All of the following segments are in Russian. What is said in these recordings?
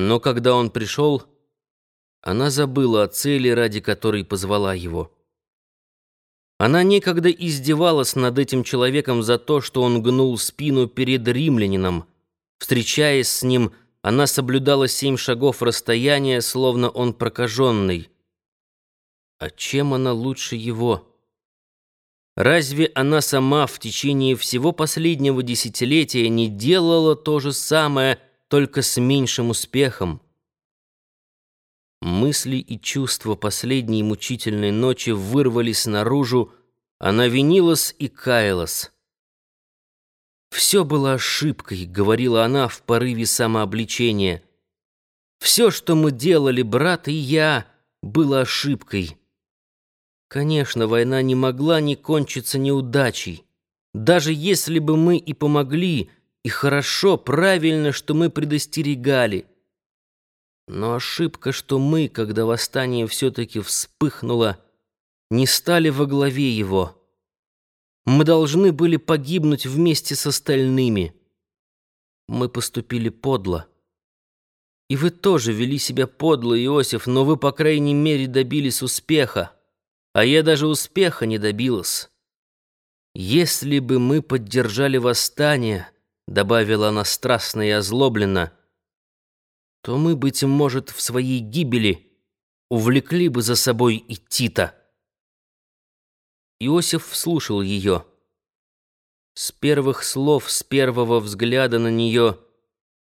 Но когда он пришел, она забыла о цели, ради которой позвала его. Она некогда издевалась над этим человеком за то, что он гнул спину перед римлянином. Встречаясь с ним, она соблюдала семь шагов расстояния, словно он прокаженный. А чем она лучше его? Разве она сама в течение всего последнего десятилетия не делала то же самое, только с меньшим успехом? Мысли и чувства последней мучительной ночи вырвались наружу, она винилась и каялась. «Все было ошибкой», — говорила она в порыве самообличения. «Все, что мы делали, брат и я, было ошибкой». Конечно, война не могла не кончиться неудачей. Даже если бы мы и помогли, и хорошо, правильно, что мы предостерегали. Но ошибка, что мы, когда восстание все-таки вспыхнуло, не стали во главе его. Мы должны были погибнуть вместе с остальными. Мы поступили подло. И вы тоже вели себя подло, Иосиф, но вы, по крайней мере, добились успеха. А я даже успеха не добилась. Если бы мы поддержали восстание, добавила она страстно и озлобленно, — то мы, быть может, в своей гибели увлекли бы за собой и Тита. Иосиф слушал ее. С первых слов, с первого взгляда на нее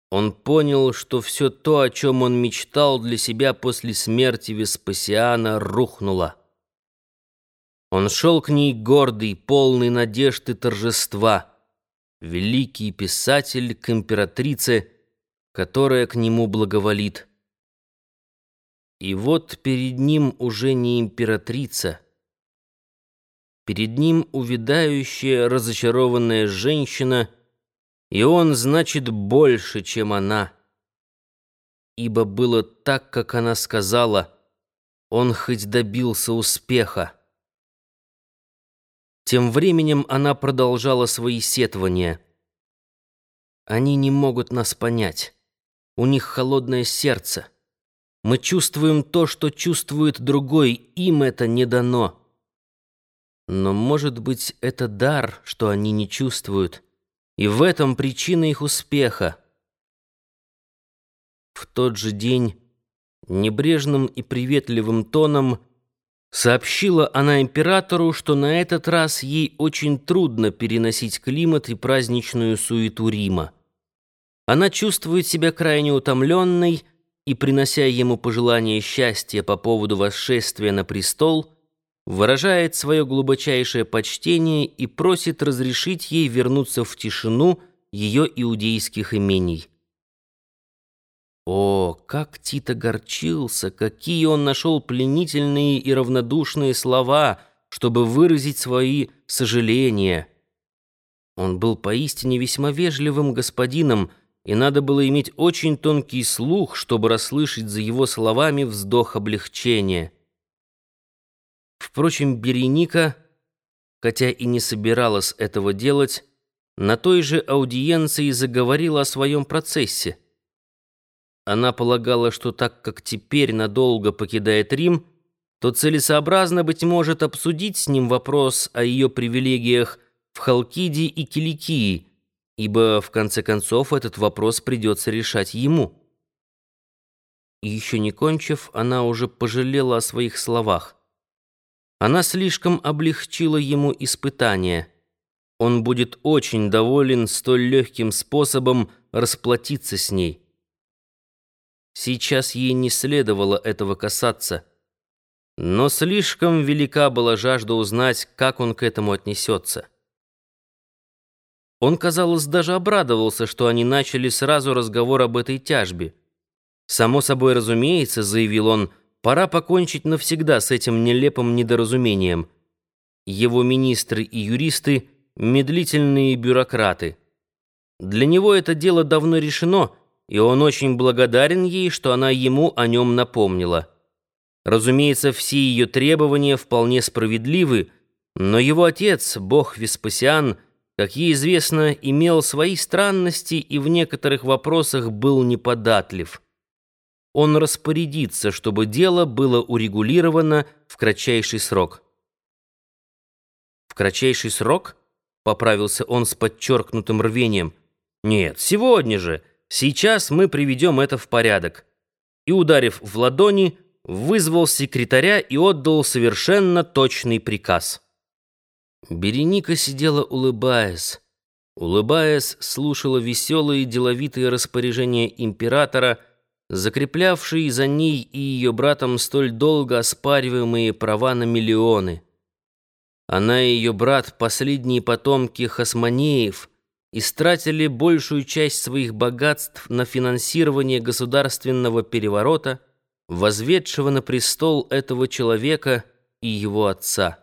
он понял, что все то, о чем он мечтал для себя после смерти Веспасиана, рухнуло. Он шел к ней гордый, полный надежд и торжества. Великий писатель к императрице — которая к нему благоволит. И вот перед ним уже не императрица. Перед ним увядающая, разочарованная женщина, и он значит больше, чем она. Ибо было так, как она сказала, он хоть добился успеха. Тем временем она продолжала свои сетования. Они не могут нас понять. У них холодное сердце. Мы чувствуем то, что чувствует другой, им это не дано. Но, может быть, это дар, что они не чувствуют, и в этом причина их успеха. В тот же день, небрежным и приветливым тоном, сообщила она императору, что на этот раз ей очень трудно переносить климат и праздничную суету Рима. Она чувствует себя крайне утомленной и, принося ему пожелание счастья по поводу восшествия на престол, выражает свое глубочайшее почтение и просит разрешить ей вернуться в тишину ее иудейских имений. О, как Тит огорчился, какие он нашел пленительные и равнодушные слова, чтобы выразить свои сожаления. Он был поистине весьма вежливым господином, и надо было иметь очень тонкий слух, чтобы расслышать за его словами вздох облегчения. Впрочем, Береника, хотя и не собиралась этого делать, на той же аудиенции заговорила о своем процессе. Она полагала, что так как теперь надолго покидает Рим, то целесообразно, быть может, обсудить с ним вопрос о ее привилегиях в Халкиде и Киликии – ибо, в конце концов, этот вопрос придется решать ему. И еще не кончив, она уже пожалела о своих словах. Она слишком облегчила ему испытание. Он будет очень доволен столь легким способом расплатиться с ней. Сейчас ей не следовало этого касаться, но слишком велика была жажда узнать, как он к этому отнесется. Он, казалось, даже обрадовался, что они начали сразу разговор об этой тяжбе. «Само собой разумеется», — заявил он, — «пора покончить навсегда с этим нелепым недоразумением. Его министры и юристы — медлительные бюрократы. Для него это дело давно решено, и он очень благодарен ей, что она ему о нем напомнила. Разумеется, все ее требования вполне справедливы, но его отец, бог Веспасиан, — как ей известно, имел свои странности и в некоторых вопросах был неподатлив. он распорядится, чтобы дело было урегулировано в кратчайший срок. «В кратчайший срок?» — поправился он с подчеркнутым рвением. «Нет, сегодня же. Сейчас мы приведем это в порядок». И, ударив в ладони, вызвал секретаря и отдал совершенно точный приказ. Береника сидела, улыбаясь. Улыбаясь, слушала веселые деловитые распоряжения императора, закреплявшие за ней и ее братом столь долго оспариваемые права на миллионы. Она и ее брат, последние потомки Хасманеев, истратили большую часть своих богатств на финансирование государственного переворота, возведшего на престол этого человека и его отца.